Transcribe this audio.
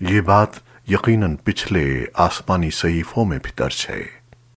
یہ بات یقیناً پچھلے آسمانی صحیفوں میں بھی درج ہے۔